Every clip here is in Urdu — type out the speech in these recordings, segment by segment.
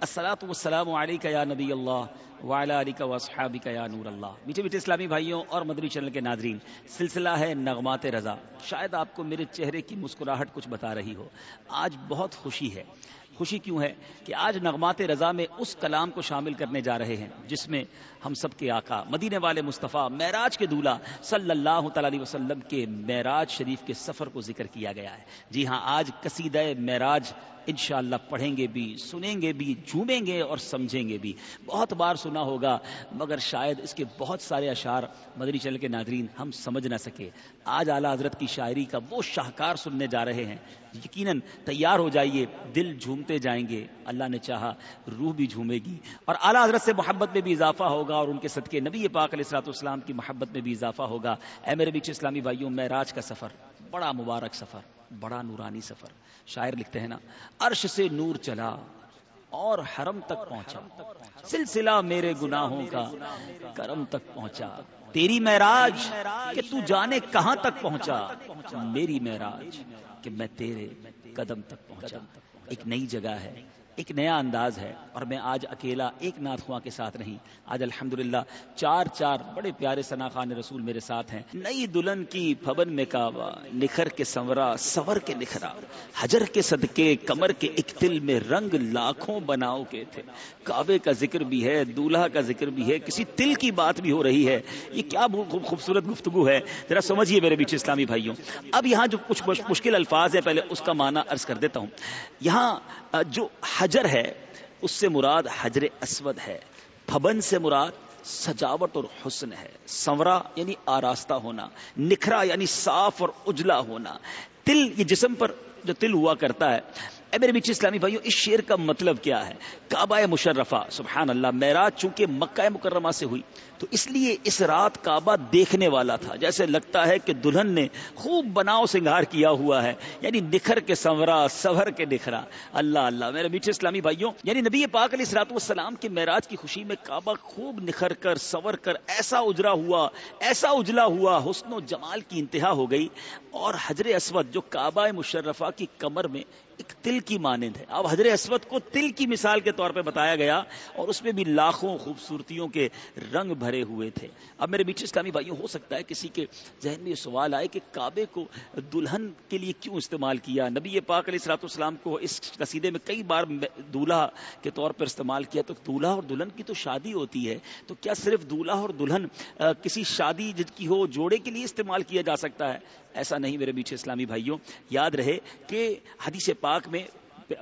الصلاة والسلام عليك يا نبي الله وعلى آلك وأصحابك يا نور اللہ۔ میٹھے میٹھے اسلامی بھائیوں اور مدری چینل کے ناظرین، سلسلہ ہے نغمات رضا۔ شاید آپ کو میرے چہرے کی مسکراہٹ کچھ بتا رہی ہو۔ آج بہت خوشی ہے۔ خوشی کیوں ہے کہ آج نغمات رضا میں اس کلام کو شامل کرنے جا رہے ہیں جس میں ہم سب کے آقا، مدینے والے مصطفیٰ، معراج کے دولہ صلی اللہ تعالی علیہ وسلم کے معراج شریف کے سفر کو ذکر کیا گیا ہے۔ جی ہاں آج قصیدہ معراج انشاءاللہ پڑھیں گے بھی، سنیں گے بھی، جھومیں گے اور سمجھیں گے بھی۔ بہت بار سنا ہوگا، مگر شاید اس کے بہت سارے اشعار مدنی چل کے ناظرین ہم سمجھ نہ سکے۔ آج اعلیٰ حضرت کی شاعری کا وہ شاہکار سننے جا رہے ہیں۔ یقیناً تیار ہو جائیے، دل جھومتے جائیں گے۔ اللہ نے چاہا روح بھی جھومے گی۔ اور اعلیٰ حضرت سے محبت میں بھی اضافہ ہوگا اور ان کے صدقے نبی پاک علیہ السلاط اسلام کی محبت میں بھی اضافہ ہوگا۔ اے میرے بیچ اسلامی بھائیوں میں راج کا سفر، بڑا مبارک سفر۔ بڑا نورانی سفر۔ شاعر لکھتے ہیں نا، عرش سے نور چلا اور حرم تک پہنچا۔ سلسلہ میرے گناہوں کا کرم تک پہنچا۔ تیری معراج کہ تو جانے کہاں تک پہنچا۔ میری معراج کہ میں تیرے قدم تک پہنچا۔ ایک نئی جگہ ہے، ایک نیا انداز ہے۔ اور میں آج اکیلا ایک ناتھ خواہ کے ساتھ نہیں، آج الحمدللہ چار چار بڑے پیارے ثنا خان رسول میرے ساتھ ہیں۔ نئی دلہن کی پھبن میں کعبہ، نکھر کے سنورا، سور کے نکھرا۔ حجر کے صدقے، کمر کے ایک دل میں رنگ لاکھوں بناؤ کے تھے۔ کعبے کا ذکر بھی ہے، دولہا کا ذکر بھی ہے، کسی تل کی بات بھی ہو رہی ہے۔ یہ کیا خوبصورت گفتگو ہے۔ ذرا سمجھیے میرے بیچ اسلامی بھائیوں۔ اب یہاں جو کچھ مشکل الفاظ ہے پہلے اس کا معنی عرض کر دیتا ہوں۔ یہاں جو حجر ہے اس سے مراد حجر اسود ہے۔ پھبن سے مراد سجاوٹ اور حسن ہے۔ سورا یعنی آراستہ ہونا، نکھرا یعنی صاف اور اجلا ہونا۔ تل، یہ جسم پر جو تل ہوا کرتا ہے اے میرے بیچ اسلامی بھائیوں اس شیر کا مطلب کیا ہے؟ کعبہ مشرفہ سبحان اللہ معراج چونکہ مکہ مکرمہ سے ہوئی، تو اس لیے اس رات کعبہ دیکھنے والا تھا۔ جیسے لگتا ہے کہ دلہن نے خوب بناؤ سنگار کیا ہوا ہے یعنی نکھر کے سنورا، سور کے نکھرا۔ اللہ اللہ، میرے میٹھے اسلامی بھائیوں یعنی نبی پاک علیہ السلاط والسلام کے معراج کی خوشی میں کعبہ خوب نکھر کر، سور کر، ایسا اجرا ہوا، ایسا اجلا ہوا، حسن و جمال کی انتہا ہو گئی۔ اور حجر اسود جو کعبہ مشرفہ کی کمر میں ایک تل کی مانند ہے۔ اب حضر اسود کو تل کی مثال کے طور پہ بتایا گیا اور اس میں بھی لاکھوں خوبصورتیوں کے رنگ بھرے ہوئے تھے۔ اب میرے بیچ اسلامی بھائیوں، ہو سکتا ہے کسی کے ذہن میں یہ سوال آئے کہ کعبے کو دلہن کے لیے کیوں استعمال کیا؟ نبی پاک علیہ السلاط اسلام کو اس قصیدے میں کئی بار دولہا کے طور پر استعمال کیا۔ تو دولہا اور دلہن کی تو شادی ہوتی ہے۔ تو کیا صرف دولہا اور دلہن کسی شادی جن کی ہو، جوڑے کے لیے استعمال کیا جا سکتا ہے؟ ایسا نہیں میرے بیچ اسلامی بھائیوں، یاد رہے کہ حدیث پاک میں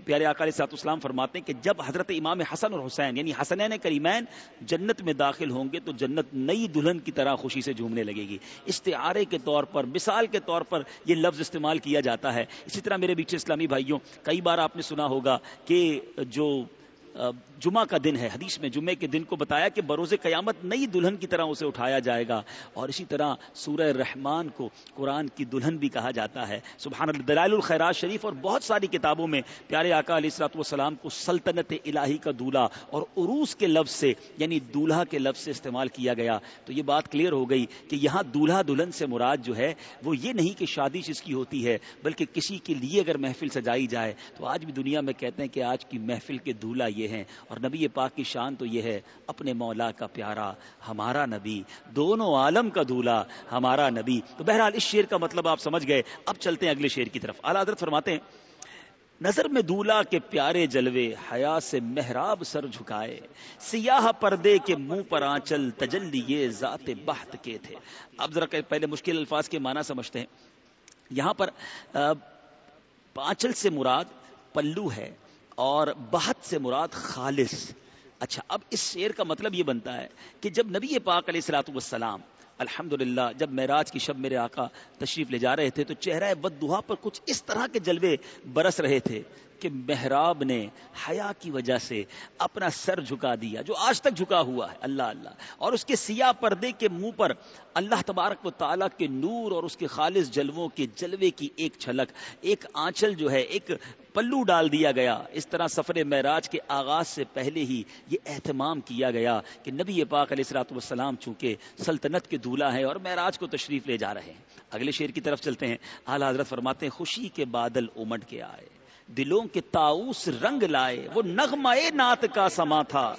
پیارے اکال سات اسلام فرماتے ہیں کہ جب حضرت امام حسن اور حسین یعنی حسنین کریمین جنت میں داخل ہوں گے تو جنت نئی دلہن کی طرح خوشی سے جھومنے لگے گی۔ استعارے کے طور پر، مثال کے طور پر یہ لفظ استعمال کیا جاتا ہے۔ اسی طرح میرے بیچ اسلامی بھائیوں، کئی بار آپ نے سنا ہوگا کہ جو جمعہ کا دن ہے، حدیث میں جمعے کے دن کو بتایا کہ بروز قیامت نئی دلہن کی طرح اسے اٹھایا جائے گا اور اسی طرح سورہ رحمان کو قرآن کی دلہن بھی کہا جاتا ہے۔ سبحان دلائل الخیرات شریف اور بہت ساری کتابوں میں پیارے آقا علیہ السلاط والسلام کو سلطنت الہی کا دولہا اور عروس کے لفظ سے یعنی دولہا کے لفظ سے استعمال کیا گیا۔ تو یہ بات کلیئر ہو گئی کہ یہاں دولہا دلہن سے مراد جو ہے، وہ یہ نہیں کہ شادی جس کی ہوتی ہے، بلکہ کسی کے لیے اگر محفل سجائی جائے۔ تو آج بھی دنیا میں کہتے ہیں کہ آج کی محفل کے دولہا یہ یہ ہیں۔ اور نبی پاک کی شان تو یہ ہے، اپنے مولا کا پیارا، ہمارا نبی، دونوں عالم کا دولہا ہمارا نبی۔ تو بہرحال اس شیر کا مطلب آپ سمجھ گئے۔ اب چلتے ہیں اگلے شیر کی طرف۔ اعلیٰ حضرت فرماتے ہیں، نظر میں دولہا کے پیارے جلوے، حیا سے محراب سر جھکائے۔ سیاہ پردے کے منہ پر آنچل، تجلی یہ ذات بحت کے تھے۔ اب ذرا پہلے مشکل الفاظ کے معنی سمجھتے ہیں۔ یہاں پر پانچل سے مراد پلو ہے۔ اور بہت سے مراد خالص۔ اچھا اب اس شعر کا مطلب یہ بنتا ہے کہ جب نبی پاک علیہ السلاۃ والسلام الحمد جب معراج کی شب میرے آقا تشریف لے جا رہے تھے تو چہرہ بدوہا پر کچھ اس طرح کے جلوے برس رہے تھے۔ کہ محراب نے حیا کی وجہ سے اپنا سر جھکا دیا، جو آج تک جھکا ہوا ہے، اللہ اللہ۔ اور اس کے سیاہ پردے کے منہ پر اللہ تبارک و تعالیٰ کے نور اور اس کے خالص جلووں کے جلوے کی ایک چھلک، ایک آنچل جو ہے، ایک پلو ڈال دیا گیا۔ اس طرح سفر معراج کے آغاز سے پہلے ہی یہ اہتمام کیا گیا کہ نبی پاک علیہ السلاۃ والسلام چونکہ سلطنت کے دولہ ہیں اور معراج کو تشریف لے جا رہے ہیں۔ اگلے شیر کی طرف چلتے ہیں۔ اعلیٰ حضرت فرماتے ہیں، خوشی کے بادل امٹ کے آئے۔ دلوں کے تاؤس رنگ لائے، وہ نغمہ نات کا سما تھا۔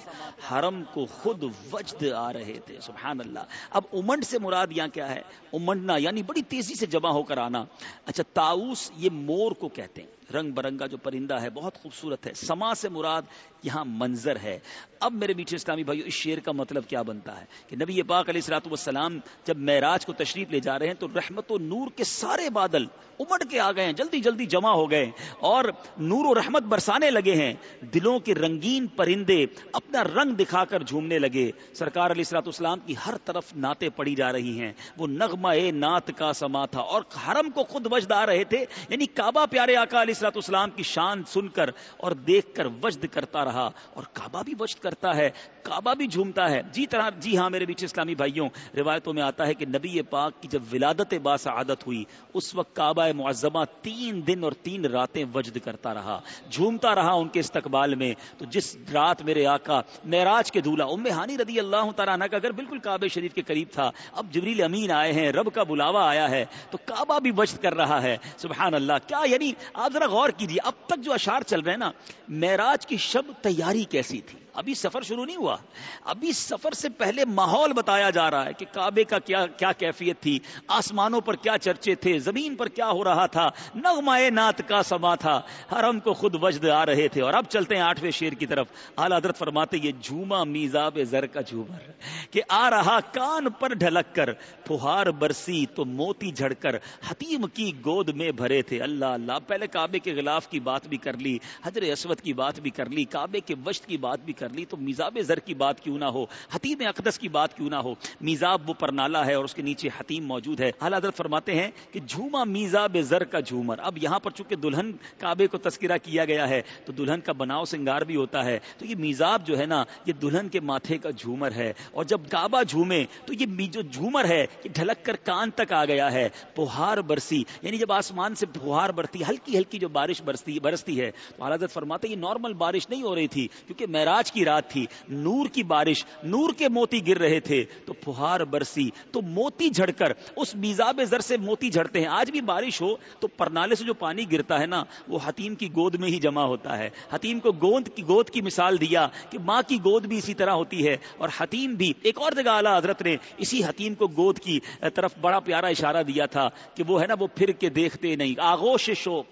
حرم کو خود وجد آ رہے تھے، سبحان اللہ۔ اب امنڈ سے مراد یہاں کیا ہے؟ امنڈنا یعنی بڑی تیزی سے جمع ہو کر آنا۔ اچھا تاؤس یہ مور کو کہتے ہیں۔ رنگ برنگا جو پرندہ ہے، بہت خوبصورت ہے۔ سما سے مراد یہاں منظر ہے۔ اب میرے میٹھے اسلامی بھائی اس شیر کا مطلب کیا بنتا ہے؟ کہ نبی پاک علیہ السلاط والسلام جب معراج کو تشریف لے جا رہے ہیں تو رحمت و نور کے سارے بادل امڑ کے آ گئے ہیں۔ جلدی جلدی جمع ہو گئے اور نور و رحمت برسانے لگے ہیں۔ دلوں کے رنگین پرندے اپنا رنگ دکھا کر جھومنے لگے۔ سرکار علیہ السلاط اسلام کی ہر طرف نعتیں پڑی جا رہی ہیں۔ وہ نغمہ نعت کا سما تھا اور حرم کو خود وجد آ رہے تھے۔ یعنی کعبہ پیارے آقا علیہ السلاط اسلام کی شان سن کر اور دیکھ کر وجد کرتا رہا اور کعبہ بھی وجد کرتا ہے، کعبہ بھی جھومتا ہے۔ جی طرح جی ہاں میرے بیچ اسلامی بھائیوں، روایتوں میں آتا ہے کہ نبی پاک کی جب ولادت باسعادت ہوئی، اس وقت کعبہ معظمہ تین دن اور تین راتیں وجد کرتا رہا، جھومتا رہا ان کے استقبال میں۔ تو جس رات میرے آقا معراج کے دھولا، ام ہانی رضی اللہ تعالیٰ عنہ کا اگر بالکل کعبہ شریف کے قریب تھا، اب جبریل امین آئے ہیں، رب کا بلاوا آیا ہے، تو کعبہ بھی وجد کر رہا ہے۔ سبحان اللہ، کیا یعنی آپ ذرا غور کیجیے، اب تک جو اشار چل رہے ہیں نا، معراج کی شب تیاری کیسی تھی؟ ابھی سفر شروع نہیں ہوا۔ ابھی سفر سے پہلے ماحول بتایا جا رہا ہے کہ کعبے کا کیا کیا کیفیت تھی، آسمانوں پر کیا چرچے تھے، زمین پر کیا ہو رہا تھا، نغمہ نات کا سما تھا۔ حرم کو خود وجد آ رہے تھے۔ اور اب چلتے ہیں آٹھویں شیر کی طرف۔ اعلی حضرت فرماتے یہ جھوما میزاب زر کا جھومر کہ آ رہا کان پر ڈھلک کر پہار برسی تو موتی جھڑ کر، حتیم کی گود میں بھرے تھے۔ اللہ اللہ، پہلے کعبے کے غلاف کی بات بھی کر لی حضر اسود کی بات بھی کر لی، کعبے کے وشت کی بات بھی کر کر لی تو میزاب زر کی بات کیوں نہ ہو؟ حتیم اقدس کی بات کیوں نہ ہو؟ میزاب وہ پرنالا ہے اور اس کے نیچے حتیم موجود ہے۔ اعلیٰ حضرت فرماتے ہیں کہ جھوما میزاب زر کا جھومر۔ اب یہاں پر چونکہ دلہن کعبے کو تذکرہ کیا گیا ہے تو دلہن کا بناؤ سنگار بھی ہوتا ہے۔ تو یہ میزاب جو ہے نا، یہ دلہن کے ماتھے کا جھومر ہے۔ اور جب کعبہ جھومے تو یہ جو جھومر ہے، یہ ڈھلک کر کان تک آ گیا ہے۔ پہار برسی یعنی جب آسمان سے پہار برتی، ہلکی ہلکی جو بارش برستی برستی ہے، تو حضرت فرماتے ہیں یہ نارمل بارش نہیں ہو رہی تھی، کیونکہ معراج کی رات تھی۔ نور کی بارش، نور کے موتی گر رہے تھے۔ تو پہار برسی، تو موتی جھڑ کر اس میزاب زر سے موتی جھڑتے ہیں۔ آج بھی بارش ہو، تو پرنالے سے جو پانی گرتا ہے نا، وہ حتیم کی گود میں ہی جمع ہوتا ہے۔ حتیم کو گوند کی، گود کی مثال دیا کہ ماں کی گود بھی اسی طرح ہوتی ہے۔ اور حتیم بھی ایک اور جگہ اعلیٰ حضرت نے اسی حتیم کو گود کی طرف بڑا پیارا اشارہ دیا تھا کہ وہ ہے نا، وہ پھر کے دیکھتے نہیں۔ آغوش شوق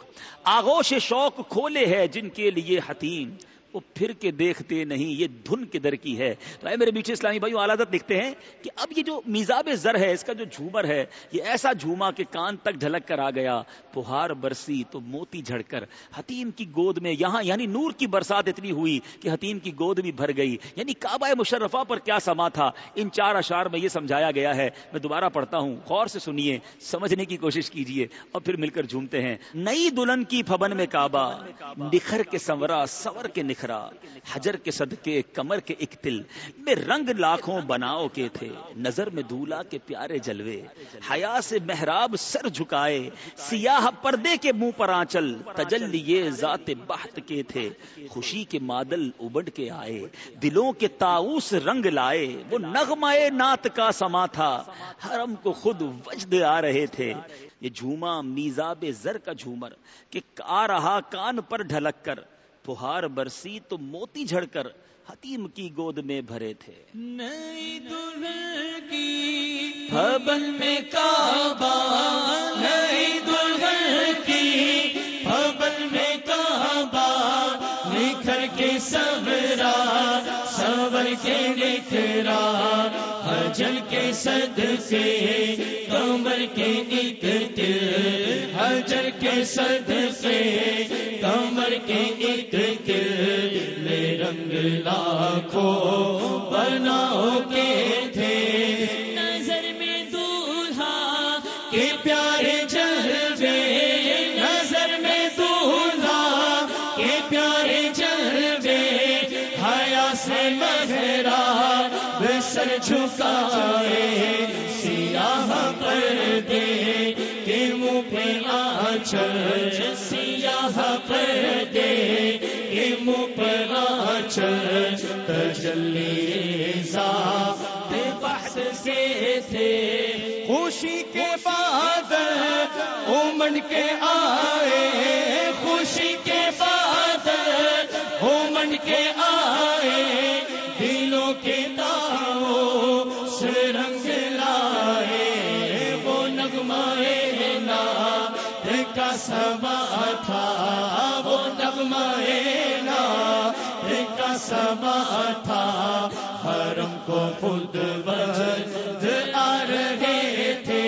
آغوش شوق کھولے ہے جن کے لیے حتیم۔ وہ پھر کے دیکھتے نہیں، یہ دھن کے در کی ہے۔ تو اے میرے بیچے اسلامی بھائی عالت لکھتے ہیں کہ اب یہ جو میزاب زر ہے، اس کا جو جھومر ہے، یہ ایسا جھوما کہ کان تک جھلک کر آ گیا۔ پہار برسی تو موتی جھڑ کر۔ حتیم کی گود میں یہاں یعنی نور کی برسات اتنی ہوئی کہ حتیم کی گود بھی بھر گئی۔ یعنی کعبہ مشرفہ پر کیا سما تھا؟ ان چار اشار میں یہ سمجھایا گیا ہے۔ میں دوبارہ پڑھتا ہوں۔ غور سے سنیے، سمجھنے کی کوشش کیجیے اور پھر مل کر جھومتے ہیں۔ نئی دلہن کی پھبن میں کعبہ، نکھر کے سورا سور کے نکھر۔ بکھرا، حجر کے صدقے، کمر کے ایک تل میں رنگ لاکھوں بناؤ کے تھے، نظر میں دھولا کے پیارے جلوے، حیا سے محراب سر جھکائے، سیاہ پردے کے منہ پر آنچل تجل یہ ذات بحت کے تھے، خوشی کے مادل ابڑ کے آئے، دلوں کے تاؤس رنگ لائے، وہ نغمہ نات کا سما تھا، حرم کو خود وجد آ رہے تھے۔ یہ جھوما میزاب زر کا جھومر، کہ آ رہا کان پر ڈھلک کر پہار برسی تو موتی جھڑ کر حتیم کی گود میں بھرے تھے۔ نئی دلہن کی پھبن میں کعبہ نئی دلہن کی پھبن میں کعبہ نکھر کے سبرا سور کے نکھرا اجل کے صد سے کمر کے نکتے اجل کے صد سے کمر کے نکتے لے رنگ لاکھوں بناؤ کے تھے۔ نظر میں دولہا کے پیارے چہرے جھکائے سیاہ پر دے کے منہ پہ آچر سیاہ پر دے کے منہ پر آچر تجلی ذات بحث سے تھے۔ خوشی کے بعد امن کے آئے۔ خوشی کے بعد امن کے آئے۔ نغمائے کا تھا، وہ نغمائے کا سبا تھا۔ حرم کو خود بد آ رہے تھے۔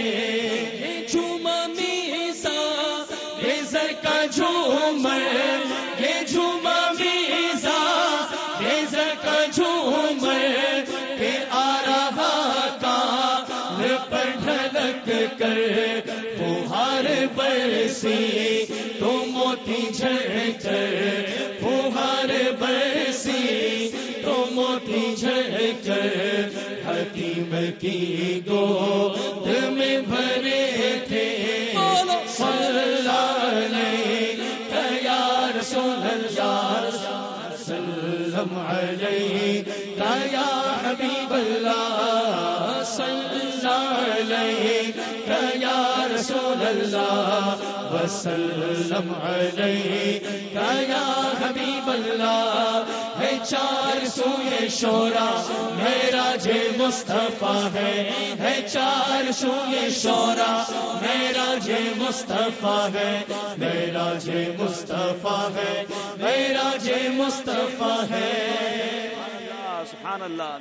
جھوما میسا ریزر کا جھومر، یہ جھوما برسی تو موتی جھڑ کر برسی تو موتی جھڑ کر حکیم کی گود میں بھرے تھے۔ علیہ یا سلم علیہ۔ یا حبیب اللہ صلی اللہ علیہ۔ یا رسول اللہ وسلم علیہ. یا حبیب اللہ، ہے چار سوئے شورا، میرا جے مصطفیٰ ہے. ہے چار سوئے شورا، میرا جے مصطفیٰ ہے. میرا جے مصطفیٰ ہے، میرا جے مصطفیٰ ہے. سبحان اللہ.